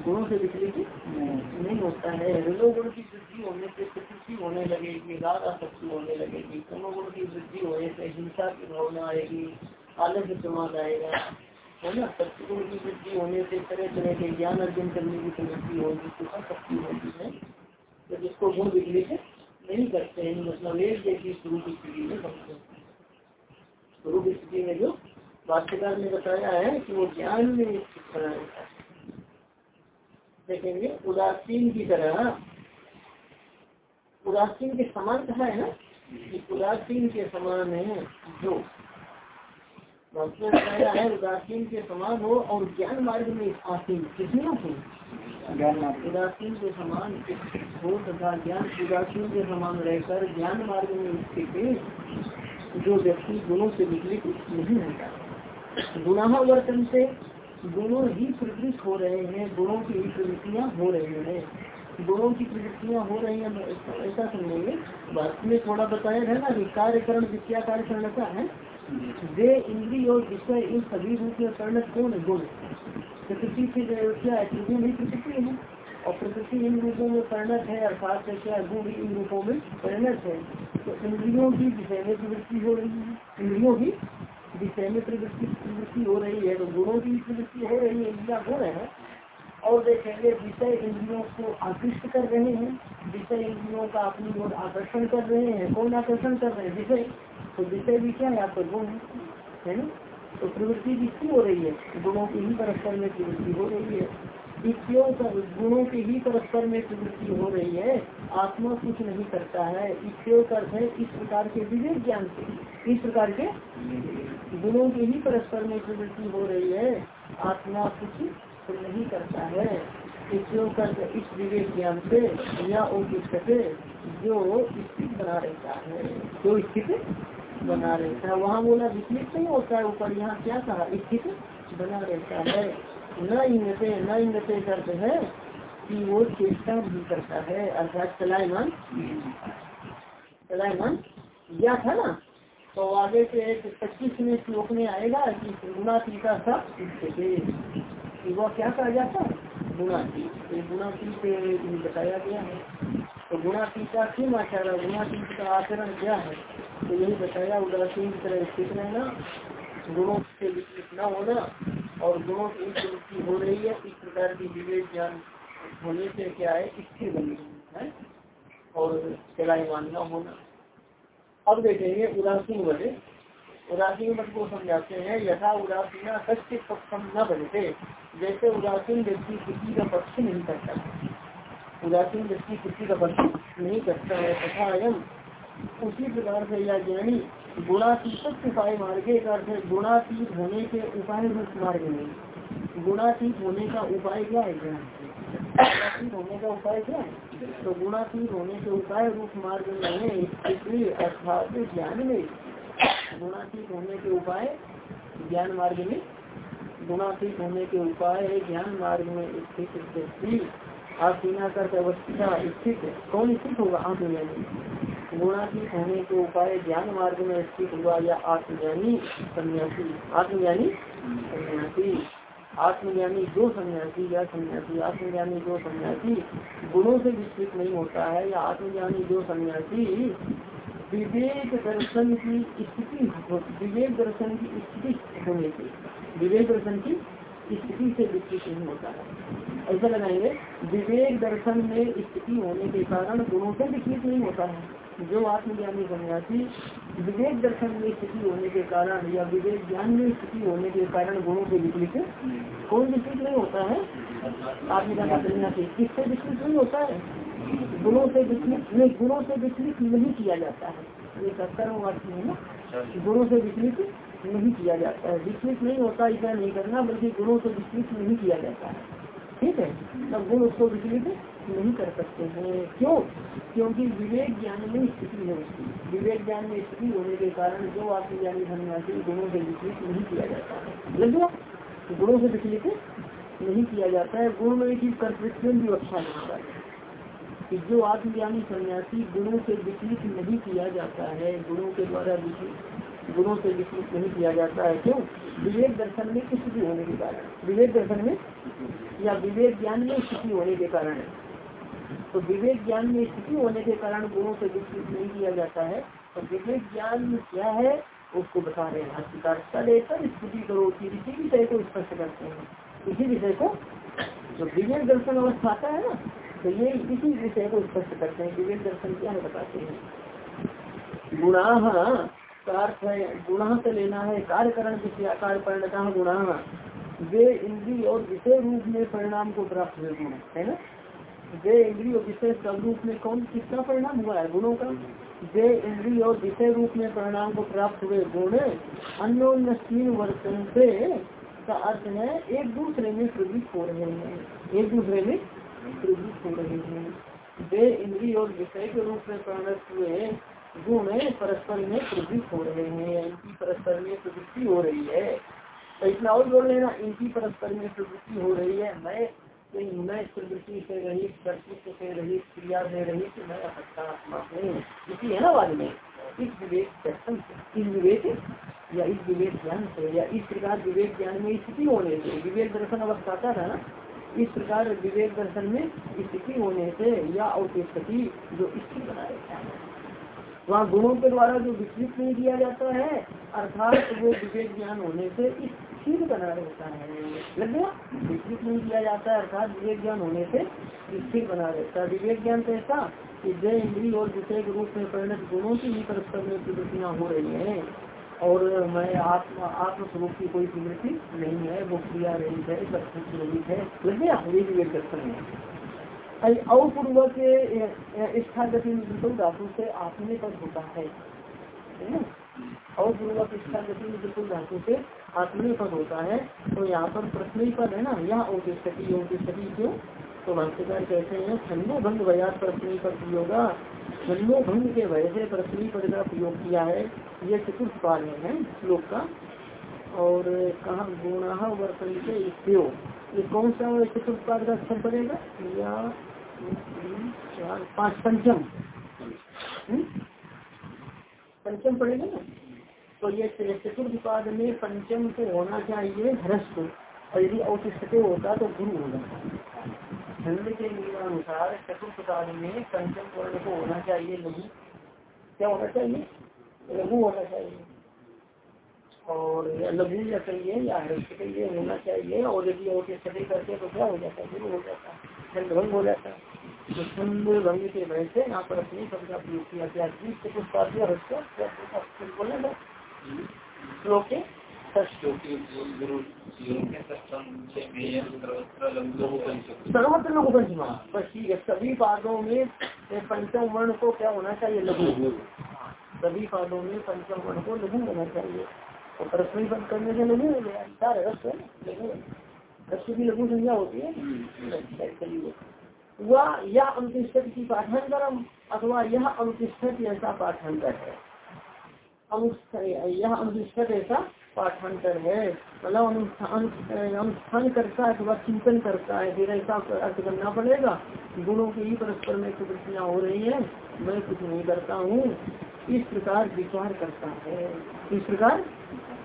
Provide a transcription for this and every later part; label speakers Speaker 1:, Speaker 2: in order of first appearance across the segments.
Speaker 1: गुणों से विचलित नहीं होता है। रजोगुण की वृद्धि होने से प्रकृति होने लगेगी राग आसक्ति होने लगेगी गुण की वृद्धि होने से हिंसा की भावना आएगी आलस्य प्रमाद आएगा, है ना? सत्यगुण की वृद्धि होने से तरह तरह के ज्ञान अर्जन करने की प्रवृत्ति होगी सुखा शक्ति होगी, है? तो जिसको गुण विचलित नहीं करते हैं मतलब एक जैसी स्वरूप स्थिति में हैं। स्वरूप स्थिति में जो भाष्यकार ने बताया है कि वो ज्ञान में स्थित बना रहता है देखेंगे। उदासीन की तरह उदासीन के समान कहा है ना? कि उदासीन के समान है जो। है उदासीन के समान हो और ज्ञान मार्ग में आसीन ज्ञान मार्ग। उदासीन के समान हो तथा ज्ञान उदासीन के समान रहकर ज्ञान मार्ग में स्थित जो व्यक्ति गुणों से विचलित नहीं होता। गुना वर्तन से गुणों ही प्रवृत्त हो रहे हैं, गुणों की ही प्रवृत्तियाँ हो रही हैं। गुणों की प्रवृत्तियाँ हो रही हैं, ऐसा समझेंगे। बात में थोड़ा बताया है ना कि कार्यकरण विद्या कार्यकरण ऐसा है? वे इंद्री और विषय, इन सभी रूप में परिणत कौन है? गुण। प्रकृति की क्या है? प्रकृति है। और प्रकृति इन रूपों में परिणत है, अर्थात क्या गुण इन रूपों में परिणत है। तो इंद्रियों की विषय में प्रवृत्ति हो रही है। इंद्रियों की विषय में प्रवृत्ति प्रवृत्ति हो रही है तो गुणों की प्रवृत्ति हो रही है इंद्रिया गुण है। और देखेंगे विषय इंद्रियों को आकृष्ट कर रहे हैं, विषय इंद्रियों का अपनी ओर आकर्षण कर रहे हैं, कौन आकर्षण कर रहे हैं? विषय। तो विषय भी क्या है आपका? गुण है ना? तो प्रवृत्ति किसकी हो रही है, गुणों की ही परस्पर में प्रवृत्ति हो रही है। इत्यों गुणों की ही परस्पर में प्रवृत्ति हो रही है। आत्मा कुछ नहीं करता है। इत्यो अर्थ है इस प्रकार के विवेक ज्ञान से। इस प्रकार के गुणों के ही परस्पर में प्रवृत्ति हो रही है। आत्मा कुछ नहीं करता है। कर इस विवेक ज्ञान से, या उचित जो स्थित बना रहता है। जो स्थित बना रहता है। वहाँ बोला विचलित नहीं होता है ऊपर? यहाँ क्या कहा? स्थित बना रहता है। न इंगते न इंगते करते है कि वो चेष्टा भी करता है। अर्थात चलायमान चलायमान या था ना? तो आगे से एक पच्चीसवें श्लोक में आएगा कि गुणातीता सा कि वह क्या कहा जाता? गुणातीत गुणातीत बताया गया है। तो गुणातीता क्यों आचार गुणातीत का आचरण क्या है? तो यही बताया, उदासीन की तरह स्थित रहना, गुणों से विकसित न होना, और गुणों की प्रवृत्ति हो रही है, इस प्रकार की विवेक ज्ञान होने से क्या है? स्थिर बनी है और चलायमान न होना। अब देखेंगे उदासीन बने। उदासीन मत को समझाते हैं, यथा उदासीना सत्य पक्षम न बनते जैसे उदासीन व्यक्ति किसी का पक्ष नहीं करता। उदासीन व्यक्ति किसी का पक्ष नहीं करता है। तथा अयम उसी प्रकार से यह ज्ञानी गुणातीत उपाय मार्गे का अर्थ गुणातीत होने के उपाय रूप मार्ग में। गुणातीत होने का उपाय क्या है ज्ञान? गुणातीत होने का उपाय क्या है? तो गुणातीत होने के उपाय रूप मार्ग में अर्थात ज्ञान में गुणातीत होने के उपाय ज्ञान मार्ग में, गुणातीत होने के उपाय ज्ञान मार्ग में स्थित व्यक्ति आसीना कर अवस्था स्थित कौन स्थित होगा आत्मज्ञानी गुणातीत होने के उपाय ज्ञान मार्ग में स्थित हुआ या आत्मज्ञानी सन्यासी? आत्मज्ञानी सन्यासी। आत्मज्ञानी जो सन्यासी या सन्यासी? आत्मज्ञानी जो सन्यासी। गुणों से विस्तृत नहीं होता है। या आत्मज्ञानी जो सन्यासी? विवेक दर्शन की स्थिति विवेक दर्शन की स्थिति होने से विवेक दर्शन की स्थिति से विस्तृत नहीं होता है। ऐसा लगाएँगे, विवेक दर्शन में स्थिति होने के कारण गुणों से विस्तृत नहीं होता है। जो आत्मज्ञानी सन्यासी विवेक दर्शन में स्थिति होने के कारण या विवेक ज्ञान में स्थिति होने के कारण गुणों से विचलित कौन विचलित नहीं होता है। आत्मज्ञानी सन्यासी किससे विचलित नहीं होता है? गुणों से विचलित नहीं, गुणों से विचलित नहीं किया जाता है। ये कर्म वाक्य है ना? गुणों से विचलित नहीं किया जाता है। विचलित नहीं होता ऐसा नहीं करना, बल्कि गुणों से विचलित नहीं किया जाता है। ठीक है? तब गुण उसको विचलित नहीं कर सकते हैं। क्यों? क्योंकि विवेक ज्ञान में स्थिति है उसकी। विवेक ज्ञान में स्थिति होने के कारण जो आत्मज्ञानी धन्यवासी गुणों से विचलित नहीं किया जाता। है लगे गुणों से विचलित नहीं किया जाता है। गुण में कर्तृत्व भी अच्छा होता है। कि जो आत्मज्ञानी सन्यासी गुणों से विचलित नहीं किया जाता है, गुणों के द्वारा विचलित गुणों से विचलित नहीं किया जाता है। क्यों? विवेक दर्शन में स्थिति होने के कारण। विवेक दर्शन में या विवेक ज्ञान में स्थिति होने के कारण। तो विवेक ज्ञान में स्थिति होने के कारण गुणों से विकसित नहीं किया जाता है। तो विवेक ज्ञान क्या है? उसको बता रहे हैं। भाष्यकार तदेतर स्थिति करो। इसी विषय को स्पष्ट करते हैं। इसी विषय को जो विवेक दर्शन अवस्था आता है ना तो ये इसी विषय को स्पष्ट करते हैं। विवेक दर्शन क्या है बताते हैं। गुणा अर्थ है गुणा से लेना है, कार्यकरण विषयाकार परिणता गुणा वे इंद्रिय और विषय रूप में परिणाम को प्राप्त हुए गुण, है ना? वे इंद्रिय और विषय सब रूप में कौन, किसका परिणाम हुआ है? गुणों का। वे इंद्रिय और विषय रूप में परिणाम को प्राप्त हुए गुण अन्योन्य वर्तन से, का अर्थ है, एक दूसरे में प्रवृत्त हो रहे हैं। एक दूसरे में प्रवृत्त हो रहे हैं। वे इंद्रिय और विषय के रूप में परिणत हुए गुण परस्पर में प्रवृत्त हो रहे हैं, इनकी परस्पर में प्रवृत्ति हो रही है। तो इतना और बोल लेना, इनकी परस्पर में प्रवृत्ति हो रही है। मैं मैं प्रवृत्ति से रहित, कर्तृत्व से रहित, क्रिया से रहित, मैं असत्ता आत्मा हूँ इसी है ना बाद में? इस विवेक दर्शन इस विवेक या इस विवेक ज्ञान से, या इस प्रकार विवेक ज्ञान में स्थिति होने से, विवेक दर्शन अवस्था था ना? इस प्रकार विवेक दर्शन में स्थिति होने से, या और जो स्थिति बना रहता है। वहाँ गुणों के द्वारा जो विकसित नहीं किया जाता है, अर्थात वो विवेक ज्ञान होने से स्थिर बना रहता है। लग गया? विकसित नहीं किया जाता है, अर्थात विवेक ज्ञान होने से स्थिर बना रहता है। विवेक ज्ञान तो ऐसा कि जय इंद्री और विषय के रूप में परिणत गुणों की ही परस्पर में प्रवृत्तियाँ हो रही है। और मैं आत्मा, आत्मस्वरूप की कोई प्रवृत्ति नहीं है, वो क्रिया रही है, सब कुछ रहित है। लग गया? विवेक दर्शन है। अपूर्वक इच्छा गति में धातु से आत्मे पद होता है अपूर्वक इच्छा गति में धातु से आत्मीय पद होता है तो यहाँ पर प्रश्न पद है ना यहाँ औतिष्ठती औतिष्ठती क्यों? तो भाष्यकार कहते हैं, छन्नो भंग वयात प्रश्न पद प्रयोग छन्नो भंग के वजह से प्रश्न पद का प्रयोग किया है, ये चतुर्थ पाल है श्लोक का। और कहा गुणा वर्तन ये कौन सा चतुर्थ पाद का अक्षर पड़ेगा? या चार पाँच पंचम। हम्म? पंचम पड़ेगा ना? तो ये चतुर्थ पाद में पंचम को होना चाहिए ह्रस्व और यदि औतिष्ठते होता तो गुरु होगा छंद के नियमानुसार चतुर्थ पाद में पंचम वर्ण को होना चाहिए, लघु। क्या होना चाहिए? लघु होना चाहिए। और लघु या कहिए या ह्रस्व कहिए होना चाहिए, और यदि औतिष्ठते करते तो क्या हो जाता है? गुरु हो जाता है। छंद भंग हो जाता है। तो छंद भंग के वजह से यहाँ पर अपनी शब्द का प्रयोग किया गया। बोलना था श्लोक सर्वत्र लघु पंचमा बस ठीक है, सभी पादों में पंचम वर्ण को क्या होना चाहिए? लघु। सभी पादों में पंचम वर्ण को लघु होना चाहिए। और परस्परी बंद करने से लघु हो गया। चार रस लघु रस की लघु संज्ञा होती है। वह यह अनुतिष्ठत की पाठांतरम अथवा यह अनुतिष्ठत ऐसा पाठांतर है। यह अनुतिष्ठत ऐसा पाठांतर है। मतलब अनुष्ठान करता है, अथवा चिंतन करता है, फिर ऐसा अर्थ करना पड़ेगा। गुणों की ही परस्पर में प्रवृत्तियाँ हो रही है, मैं कुछ नहीं करता हूँ। इस प्रकार विचार करता है, इस प्रकार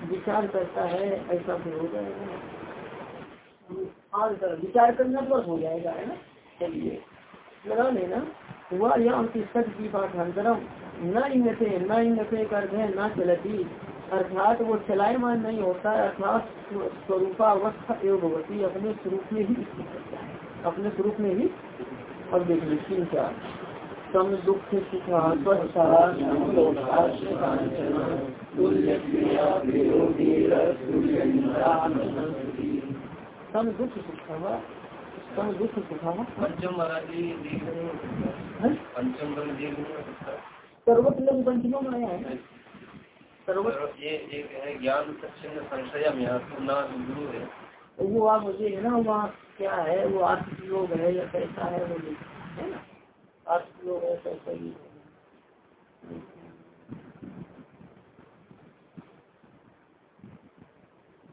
Speaker 1: विचार करता है, ऐसा फिर हो जाएगा। विचार करना तो हो जाएगा, है ना? चलिए, लगा लेना। हुआ या अंतिष्ठ की पाठांतरम न इनसे न इनसे कर न चलती। अर्थात वो चलायमान नहीं होता है अर्थात स्वरूपावस्था एवं भगवती अपने स्वरूप में ही अपने स्वरूप में ही और देख लीजिए क्या सम दुख सुखा सम दुख सुखा कम दुख पंचम सर्वत लोग पंचमों में आया है। सर्वत ये एक है ज्ञान गुरु है। वो आप मुझे है ना वहाँ क्या है? वो आत्मयोग है या कैसा है वो है ना? आत्मयोग है कैसा ही।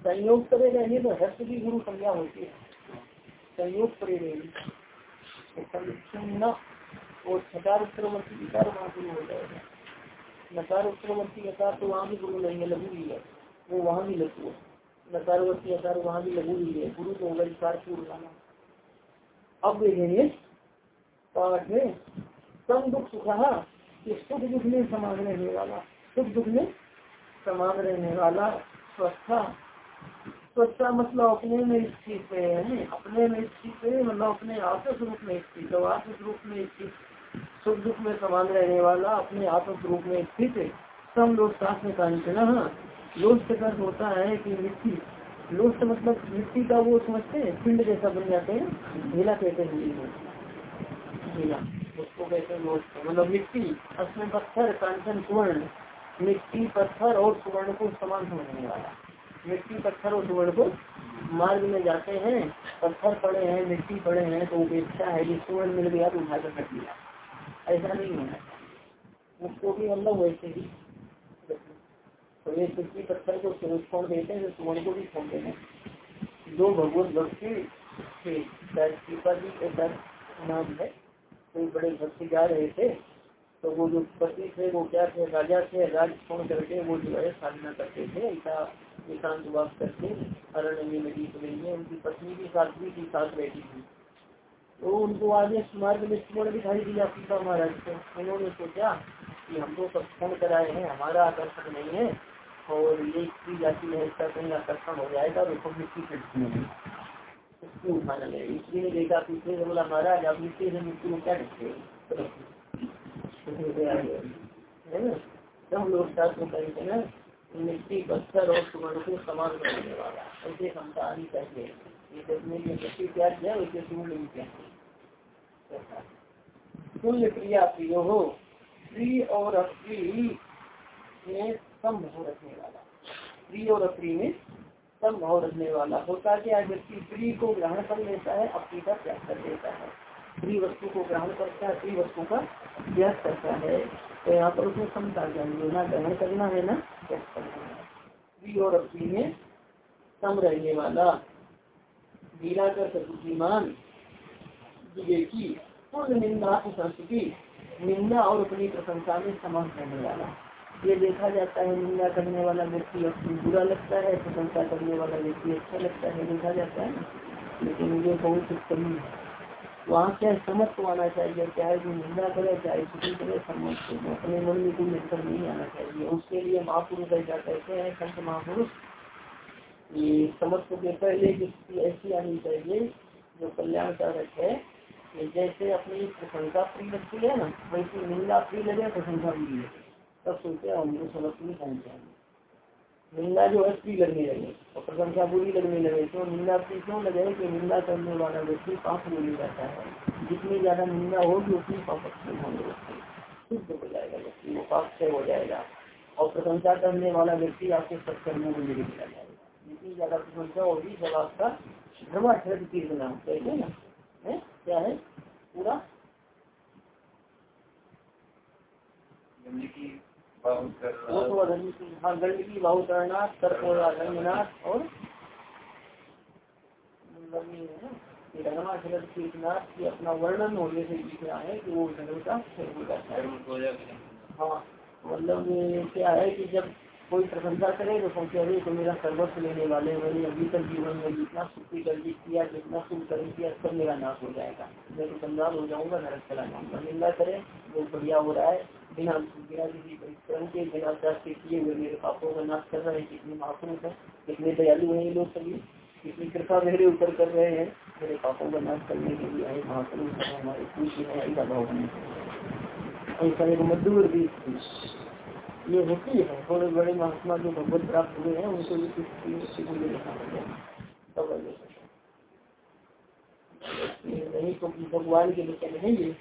Speaker 1: संयोग करे रहने तो हर्ष की गुरु संज्ञा होती है। संयोग करे रहने न, और छकार उत्तरवर्ती विचार वहाँ गुरु हो जाएगा। नकार उत्तरवर्ती अकार तो वहाँ भी गुरु नहीं है, लघु ही है। वो वहाँ भी लघु है। नकारवर्ती अकार वहाँ भी लघु ही है। गुरु तो होगा विचार पूर्व वाला अब देखेंगे, पाठ है कम दुख सुखा सुख दुख में समान रहने वाला, सुख दुख में समान रहने वाला, स्वस्था स्वच्छता मतलब अपने में स्थित है अपने में स्थित है मतलब अपने आत्म स्वरूप में स्थित है आत्म स्वरूप में स्थित सुख दुख में समान रहने वाला अपने आत्म स्वरूप में स्थित है सम में कांचना लोस्ट का होता है कि मिट्टी लोस्ट मतलब मिट्टी का वो समझते हैं, पिंड जैसा बन जाते हैं ढीला कहते हैं ढीला उसको कहते हैं मतलब मिट्टी असमें पत्थर, कांचन, सुवर्ण, मिट्टी, पत्थर और सुवर्ण को समान समझने वाला। मिट्टी पत्थर और सुवर्ण को मार्ग में जाते हैं, पत्थर पड़े हैं, मिट्टी पड़े हैं तो उपेक्षा है कि सुवर्ण मिल गया तो उठा कर रख लिया ऐसा नहीं होना उसको भी मतलब वैसे ही तो ये मिट्टी पत्थर को छोड़ देते हैं, सुवर्ण को भी छोड़ देते दो भगवत भक्ति थे जी के नाम है, कोई बड़े भक्ति जा रहे थे तो वो जो पति थे, वो क्या थे? राजा थे, राज छोड़ करके वो जो है साधना करते थे, ऐसा एकांत वास करके अरण्य में नदी को गई उनकी पत्नी भी साथ भी थी, साथ बैठी थी। तो उनको आगे मार्ग में स्मरण दिखाई दिया सीता महाराज को। उन्होंने सोचा कि हम तो सब फ़ोन कराए हैं, हमारा आकर्षण नहीं है और ये स्त्री जाति है, इसका कहीं आकर्षण हो जाएगा तो सब मिट्टी लगे। स्त्री ने देखा पीछे से बोला, महाराज, आप मिट्टी से मिट्टी को क्या करते है? ना? सब लोग साथ में करेंगे ना मिट्टी और सुवर्ण को समान करने वाला। ऐसे क्षमता ये मिट्टी सुवर्ण भी तुल्य क्रिया प्रिय हो। प्रिय और अप्रिय में कम भाव रखने वाला। प्रिय और अप्रिय में कम भाव रखने वाला। होता क्या व्यक्ति प्रिय को ग्रहण कर लेता है अप्रिय का त्याग कर देता है। प्रिय वस्तु को ग्रहण करता है प्रिय वस्तु का त्याग करता है। तो यहाँ पर उसमें ना ग्रहण करना है ना प्रिय और अपनी में कम रहने वाला। लीला कर बुद्धिमान विवेकी, पूर्ण निंदा संस्कृति, निंदा और अपनी प्रशंसा में समान करने वाला। ये देखा जाता है, निंदा करने वाला व्यक्ति अपनी बुरा लगता है, प्रशंसा करने वाला व्यक्ति अच्छा लगता है, देखा जाता है लेकिन ये बहुत कमी है। वहाँ क्या समझ को आना चाहिए चाहे वो निंदा करे, चाहे किसी करे समझ को अपने मन में कोई अंतर नहीं आना चाहिए। उसके लिए महापुरुष ऐसा कहते हैं संत महापुरुष। ये समझ को पहले ऐसी आनी चाहिए जो कल्याण कारक है जैसे अपनी प्रशंसा प्रिय लगती है ना, वैसे निंदा प्रिय लगे, प्रशंसा प्रिय लगे। तब सोचे हमको समझ नहीं पहुँच जाएँगे निंदा जो है प्री लगने लगे। और प्रशंसा बुरी लगने लगे? तो निंदा प्री क्यों लगे? कि निंदा करने वाला व्यक्ति पाप में जाता है। जितनी ज़्यादा निंदा होगी, उतनी पाप होंगे। शुद्ध हो जाएगा व्यक्ति, वो पाप से हो जाएगा। और प्रशंसा करने वाला व्यक्ति आपके सत्कर्मों में चला जाएगा। जितनी ज़्यादा प्रशंसा होगी सब आपका धर्माक्षर कीर्तना कहते ना? है? क्या है? पूरा? हाँ गंडकी बाहुकरणाथ सर्पनाथ और कीर्तनाथ की अपना वर्णन होने से दिख रहा है कि वो धर्म का हाँ मतलब क्या है कि जब कोई प्रशंसा करे तो सोचे, अरे तो मेरा सर्वस्व लेने वाले मैंने अभी तक जीवन में जितना सुखी गर्जित किया, जितना सुख कर्म किया, सब मेरा नाश हो जाएगा। मैं तो कंगाल हो जाऊँगा नरक चला जाऊँगा। निंदा करे वो बढ़िया हो रहा है, बिना बिना किसी परिश्रम के, बिना त्याग किए हुए मेरे पापों का नाश कर रहे हैं, कितने महापुरुष है, कितने दयालु है ये लोग सभी, कितनी कृपा मेरे ऊपर कर रहे हैं, मेरे पापों का नाश करने के लिए आए महापुरुष हमारे पूछी है ऐसा भाव ऐसा एक मध्यवर्ती ये होती है। थोड़े बड़े महात्मा जो भगवत प्राप्त हुए हैं, उनको देखा नहीं तो भगवान के लिए है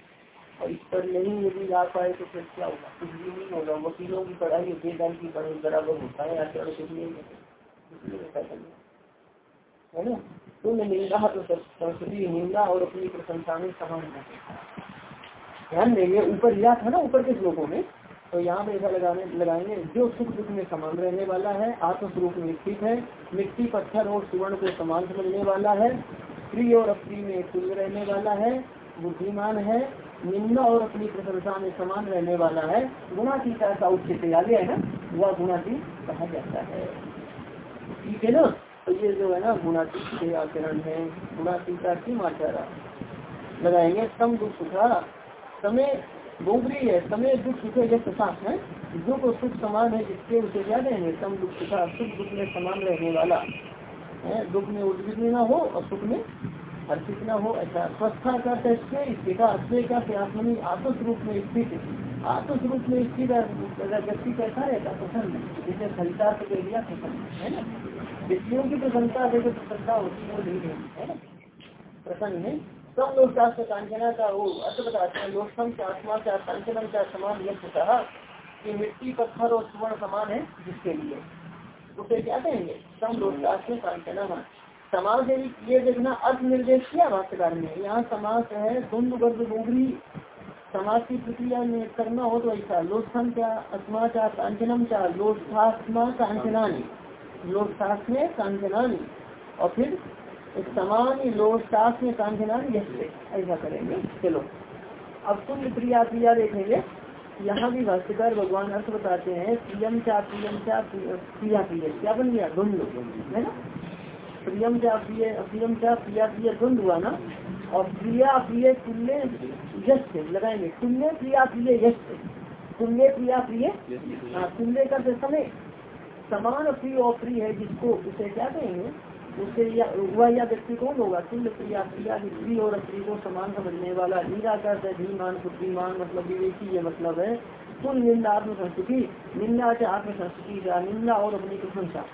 Speaker 1: और इस पर नहीं यदि ला पाए तो फिर क्या होगा? कुछ भी नहीं होगा। वकीलों की पढ़ाई, वेदांत की पढ़ाई बराबर होता है आचरण कुछ नहीं। है ना? तुम निंदा तो संस्कृति निंदा और अपनी प्रशंसा में समान ध्यान देंगे, ऊपर लिया था ना, ऊपर के श्लोकों में तो यहाँ पे ऐसा लगाने, लगाएँगे, जो सुख दुख में समान रहने वाला है, आत्मस्वरूप में स्थित है, मिट्टी, पत्थर और सुवर्ण को समान समझने वाला है प्रिय और अप्रिय में तुल्य रहने वाला है, बुद्धिमान है, निम्न और अपनी प्रशंसा में समान रहने वाला है गुणातीता का उच्च आगे है ना, वह गुणातीत कहा जाता है। ठीक है ना? तो ये जो है ना गुणातीत के आचरण है गुणातीता की माचारा लगाएँगे सम दुख सुखा समय गोबरी है, समय दुख सुख जब साथ है दुख और सुख समान है जिसके उसे क्या देंगे? सम दुख सुखा, सुख दुख में समान रहने वाला। है? दुख में उद्विग्न न हो और सुख में हर्षित न हो, ऐसा स्वस्था का स्थित अस्वे का आत्मनी आत्मस्वरूप में स्थित आत्मस्वरूप में स्थित व्यक्ति कैसा रहता प्रसन्न। जिसे फलिता से कह दिया, प्रसन्न। है ना? व्यक्तियों की प्रसन्नता जो प्रसन्नता होती है, वो नहीं है ना? प्रसन्न है। सब लोग शास्त्र कांचना का वो अर्थ बताते हैं लोकसम से आत्मा का कांचनम का समान यह कहा कि मिट्टी पत्थर और सुवर्ण समान है जिसके लिए उसे क्या कहेंगे सम लोग शास्त्र कांचना समाज ये देखना अर्थ निर्देश किया भाष्यकार ने यहाँ समाज है धुंध वर्ग डूबरी समाज की प्रक्रिया में करना हो तो ऐसा लोकसम क्या अस्मा क्या कांचनम क्या लोकशास्मा कांचनानी लोकशास्त्र में कांचनानी। और फिर समान लोकशास्त्र में कांचनानी ऐसा करेंगे। चलो अब तुम प्रिया प्रिया देखेंगे। यहाँ भी भाष्यकार भगवान अर्थ बताते हैं प्रियम चा प्रियम चा प्रिया प्रिय क्या बन गया? द्वंद है ना? प्रियम क्या प्रिय प्रियम क्या प्रिया प्रिय द्वंद हुआ ना? और प्रिया प्रिय तुल्य यश लगाएँगे। तुल्य प्रिया प्रिय यश तुल्य प्रिया प्रिय हाँ तुल्य का समय समान प्रिय और प्रिय है जिसको उसे क्या कहेंगे? उससे या, वह या व्यक्ति कौन होगा, तुल्य क्रिया क्रिया स्त्री और स्त्री को समान समझने वाला निराकर धीमान, बुद्धिमान मतलब विवेकी ये मतलब है। कुल निंदा आत्म संस्कृति निंदा से आत्म संस्कृति निंदा और अपनी प्रशंसा।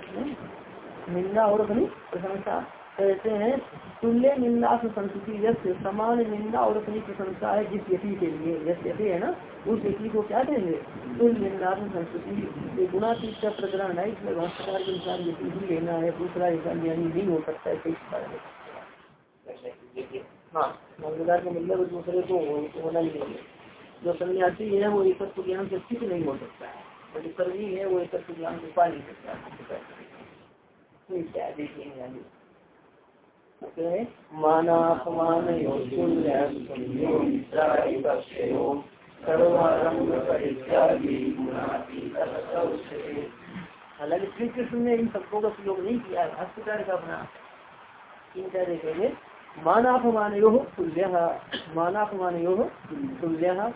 Speaker 1: निंदा और अपनी प्रशंसा। कहते हैं, तुल्य निंदा संस्कृति जैसे समान निंदा और अपनी प्रशंसा है जिस यति के लिए। जैसे यति है ना? उस यति को क्या देंगे? तुल्य निंदा संस्कृति गुणातीत का प्रकरण है, इसमें भाषाकार के अनुसार यति ही लेना है, दूसरा ऐसा ज्ञानी नहीं हो सकता है कई हाँ मंगलदार के मतलब दूसरे को होना ही नहीं है। जो सन्यासी है, वो एक तत्व ज्ञान से स्थित नहीं हो सकता है। जो कर्मी है, वो एक तत्व ज्ञान को पा नहीं सकता हालाँकि श्री कृष्ण ने इन शब्दों का प्रयोग नहीं किया है। भाष्यकार का अपना चिंता देखेंगे मानापमान यो तुल्य मानापमान यो तुल्य